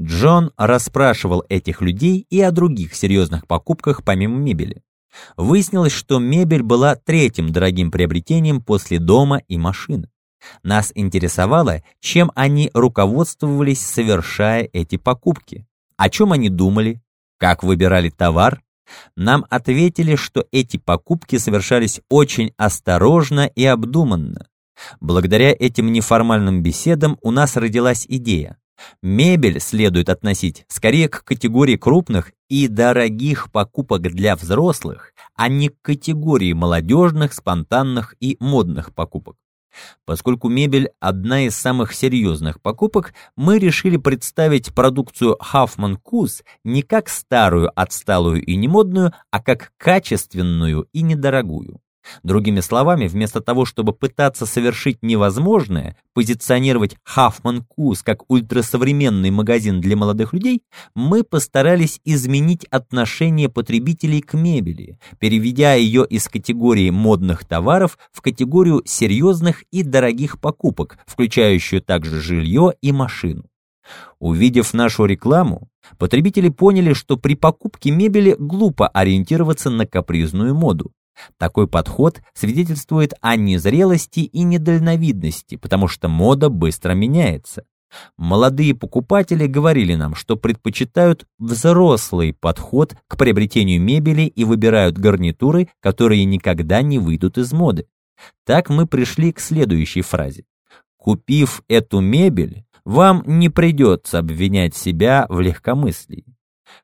Джон расспрашивал этих людей и о других серьезных покупках помимо мебели. Выяснилось, что мебель была третьим дорогим приобретением после дома и машины. Нас интересовало, чем они руководствовались, совершая эти покупки, о чем они думали, как выбирали товар. Нам ответили, что эти покупки совершались очень осторожно и обдуманно. Благодаря этим неформальным беседам у нас родилась идея. Мебель следует относить скорее к категории крупных и дорогих покупок для взрослых, а не к категории молодежных, спонтанных и модных покупок. Поскольку мебель – одна из самых серьезных покупок, мы решили представить продукцию Huffman Кус не как старую, отсталую и немодную, а как качественную и недорогую. Другими словами, вместо того, чтобы пытаться совершить невозможное, позиционировать Хаффман Кус как ультрасовременный магазин для молодых людей, мы постарались изменить отношение потребителей к мебели, переведя ее из категории модных товаров в категорию серьезных и дорогих покупок, включающую также жилье и машину. Увидев нашу рекламу, потребители поняли, что при покупке мебели глупо ориентироваться на капризную моду. Такой подход свидетельствует о незрелости и недальновидности, потому что мода быстро меняется. Молодые покупатели говорили нам, что предпочитают взрослый подход к приобретению мебели и выбирают гарнитуры, которые никогда не выйдут из моды. Так мы пришли к следующей фразе. Купив эту мебель, вам не придется обвинять себя в легкомыслии.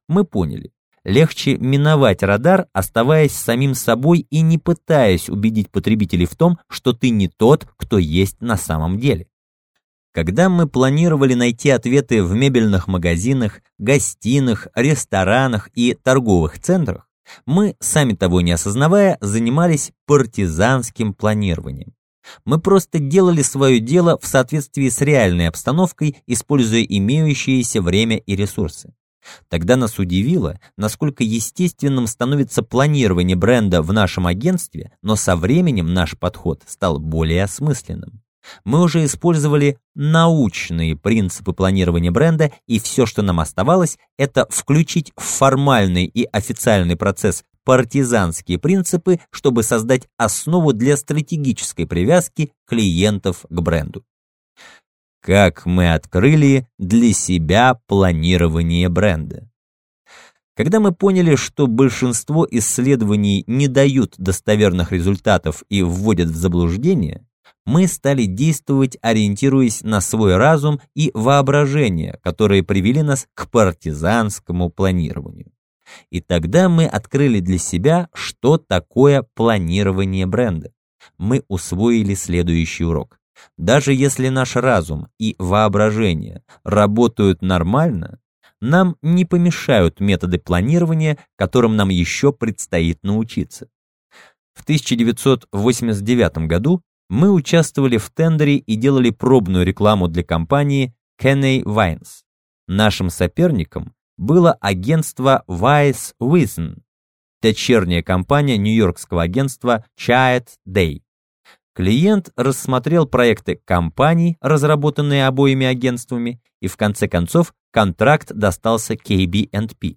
Мы поняли, легче миновать радар, оставаясь самим собой и не пытаясь убедить потребителей в том, что ты не тот, кто есть на самом деле. Когда мы планировали найти ответы в мебельных магазинах, гостиных, ресторанах и торговых центрах, мы, сами того не осознавая, занимались партизанским планированием. Мы просто делали свое дело в соответствии с реальной обстановкой, используя имеющиеся время и ресурсы. Тогда нас удивило, насколько естественным становится планирование бренда в нашем агентстве, но со временем наш подход стал более осмысленным. Мы уже использовали научные принципы планирования бренда, и все, что нам оставалось, это включить в формальный и официальный процесс партизанские принципы, чтобы создать основу для стратегической привязки клиентов к бренду как мы открыли для себя планирование бренда. Когда мы поняли, что большинство исследований не дают достоверных результатов и вводят в заблуждение, мы стали действовать, ориентируясь на свой разум и воображение, которые привели нас к партизанскому планированию. И тогда мы открыли для себя, что такое планирование бренда. Мы усвоили следующий урок. Даже если наш разум и воображение работают нормально, нам не помешают методы планирования, которым нам еще предстоит научиться. В 1989 году мы участвовали в тендере и делали пробную рекламу для компании Kenney Vines. Нашим соперником было агентство Wise Wizen, дочерняя компания нью-йоркского агентства Chiat Day. Клиент рассмотрел проекты компаний, разработанные обоими агентствами, и в конце концов контракт достался KB&P.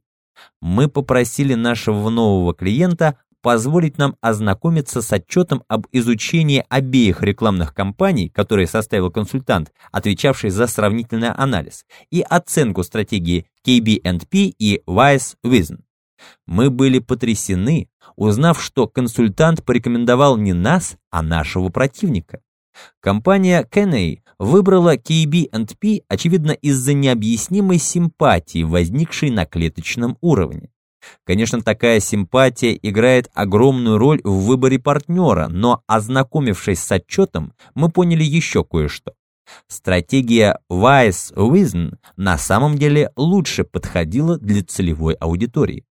Мы попросили нашего нового клиента позволить нам ознакомиться с отчетом об изучении обеих рекламных кампаний, которые составил консультант, отвечавший за сравнительный анализ, и оценку стратегии KB&P и Wise Wizen. Мы были потрясены, узнав, что консультант порекомендовал не нас, а нашего противника. Компания Kenney выбрала KB&P, очевидно, из-за необъяснимой симпатии, возникшей на клеточном уровне. Конечно, такая симпатия играет огромную роль в выборе партнера, но, ознакомившись с отчетом, мы поняли еще кое-что. Стратегия Wise Wizen на самом деле лучше подходила для целевой аудитории.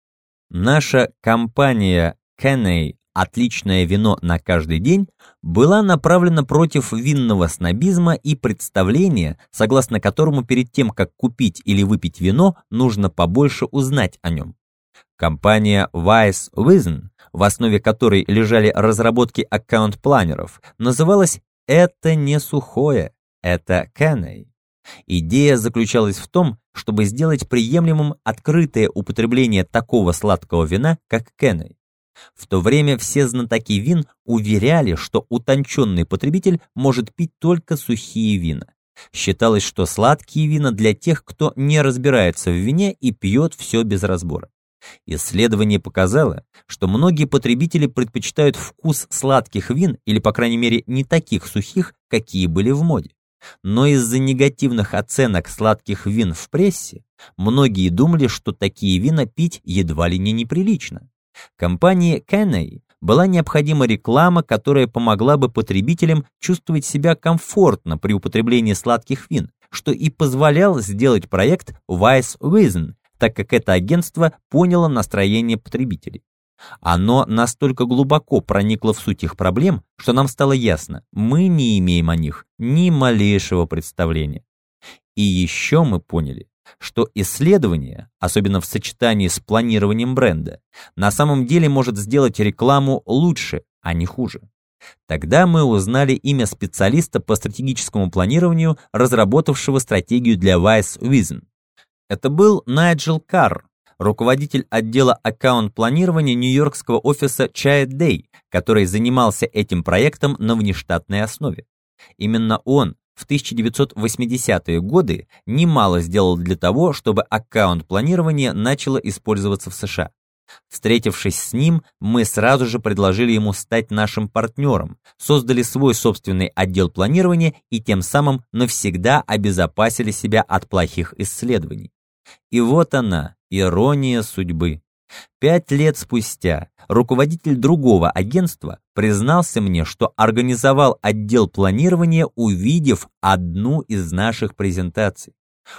Наша компания Кенней «Отличное вино на каждый день» была направлена против винного снобизма и представления, согласно которому перед тем, как купить или выпить вино, нужно побольше узнать о нем. Компания Wise Wizen, в основе которой лежали разработки аккаунт-планеров, называлась «Это не сухое, это Кенней». Идея заключалась в том, чтобы сделать приемлемым открытое употребление такого сладкого вина, как Кенней. В то время все знатоки вин уверяли, что утонченный потребитель может пить только сухие вина. Считалось, что сладкие вина для тех, кто не разбирается в вине и пьет все без разбора. Исследование показало, что многие потребители предпочитают вкус сладких вин или, по крайней мере, не таких сухих, какие были в моде. Но из-за негативных оценок сладких вин в прессе, многие думали, что такие вина пить едва ли не неприлично. Компании Кенней была необходима реклама, которая помогла бы потребителям чувствовать себя комфортно при употреблении сладких вин, что и позволял сделать проект Wise Wizen, так как это агентство поняло настроение потребителей. Оно настолько глубоко проникло в суть их проблем, что нам стало ясно, мы не имеем о них ни малейшего представления. И еще мы поняли, что исследование, особенно в сочетании с планированием бренда, на самом деле может сделать рекламу лучше, а не хуже. Тогда мы узнали имя специалиста по стратегическому планированию, разработавшего стратегию для Wise Wizen. Это был Найджел Карр, руководитель отдела аккаунт-планирования нью-йоркского офиса Chiat Day, который занимался этим проектом на внештатной основе. Именно он в 1980-е годы немало сделал для того, чтобы аккаунт-планирование начало использоваться в США. Встретившись с ним, мы сразу же предложили ему стать нашим партнером, создали свой собственный отдел планирования и тем самым навсегда обезопасили себя от плохих исследований. И вот она, ирония судьбы. Пять лет спустя руководитель другого агентства признался мне, что организовал отдел планирования, увидев одну из наших презентаций.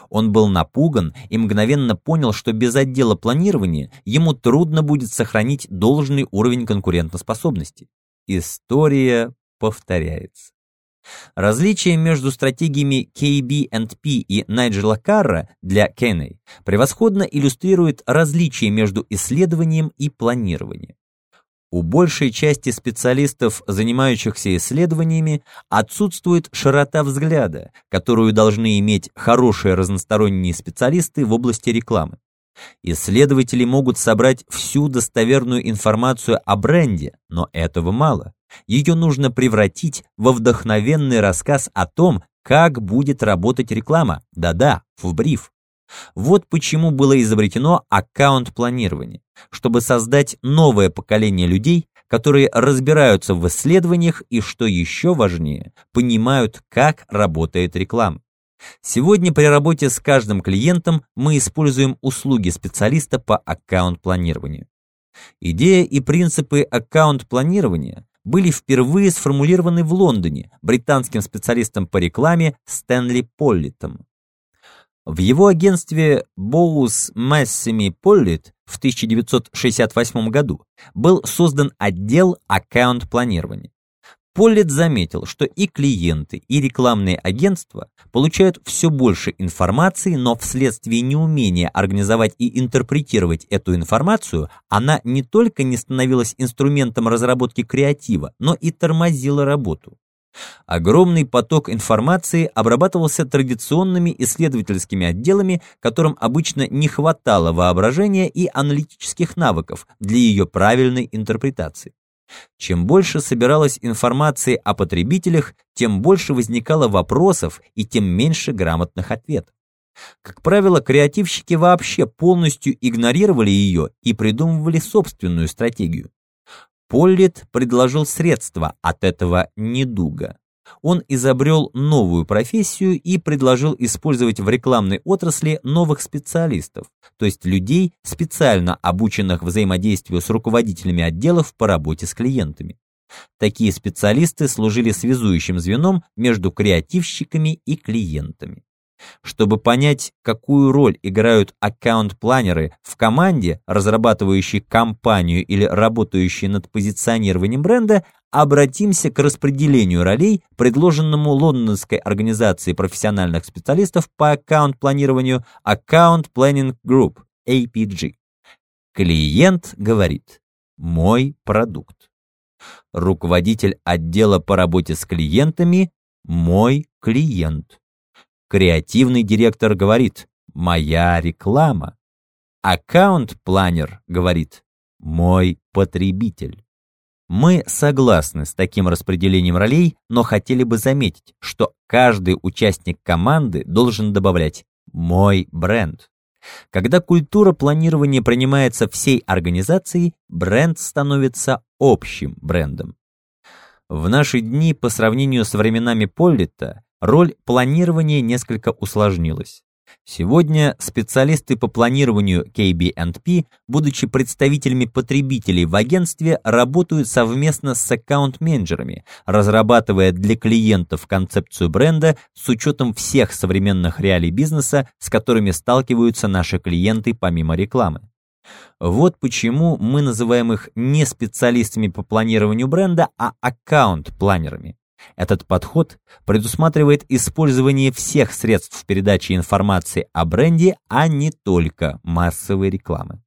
Он был напуган и мгновенно понял, что без отдела планирования ему трудно будет сохранить должный уровень конкурентоспособности. История повторяется. Различие между стратегиями KB&P и Найджела Карра для Кенней превосходно иллюстрирует различие между исследованием и планированием. У большей части специалистов, занимающихся исследованиями, отсутствует широта взгляда, которую должны иметь хорошие разносторонние специалисты в области рекламы. Исследователи могут собрать всю достоверную информацию о бренде, но этого мало. Ее нужно превратить во вдохновенный рассказ о том, как будет работать реклама. Да-да, в бриф. Вот почему было изобретено аккаунт-планирование, чтобы создать новое поколение людей, которые разбираются в исследованиях и, что еще важнее, понимают, как работает реклама. Сегодня при работе с каждым клиентом мы используем услуги специалиста по аккаунт-планированию. Идея и принципы аккаунт-планирования были впервые сформулированы в Лондоне британским специалистом по рекламе Стэнли Поллитом. В его агентстве Боус Массими Поллит в 1968 году был создан отдел аккаунт-планирования. Поллет заметил, что и клиенты, и рекламные агентства получают все больше информации, но вследствие неумения организовать и интерпретировать эту информацию, она не только не становилась инструментом разработки креатива, но и тормозила работу. Огромный поток информации обрабатывался традиционными исследовательскими отделами, которым обычно не хватало воображения и аналитических навыков для ее правильной интерпретации. Чем больше собиралось информации о потребителях, тем больше возникало вопросов и тем меньше грамотных ответов. Как правило, креативщики вообще полностью игнорировали ее и придумывали собственную стратегию. Поллит предложил средства от этого недуга он изобрел новую профессию и предложил использовать в рекламной отрасли новых специалистов, то есть людей, специально обученных взаимодействию с руководителями отделов по работе с клиентами. Такие специалисты служили связующим звеном между креативщиками и клиентами. Чтобы понять, какую роль играют аккаунт-планеры в команде, разрабатывающей кампанию или работающей над позиционированием бренда, обратимся к распределению ролей, предложенному Лондонской организацией профессиональных специалистов по аккаунт-планированию Account Planning Group, APG. Клиент говорит «мой продукт». Руководитель отдела по работе с клиентами – мой клиент. Креативный директор говорит «моя реклама». Аккаунт-планер говорит «мой потребитель». Мы согласны с таким распределением ролей, но хотели бы заметить, что каждый участник команды должен добавлять «мой бренд». Когда культура планирования принимается всей организацией, бренд становится общим брендом. В наши дни, по сравнению с временами Поллита, роль планирования несколько усложнилась. Сегодня специалисты по планированию KB&P, будучи представителями потребителей в агентстве, работают совместно с аккаунт-менеджерами, разрабатывая для клиентов концепцию бренда с учетом всех современных реалий бизнеса, с которыми сталкиваются наши клиенты помимо рекламы. Вот почему мы называем их не специалистами по планированию бренда, а аккаунт-планерами. Этот подход предусматривает использование всех средств передачи информации о бренде, а не только массовой рекламы.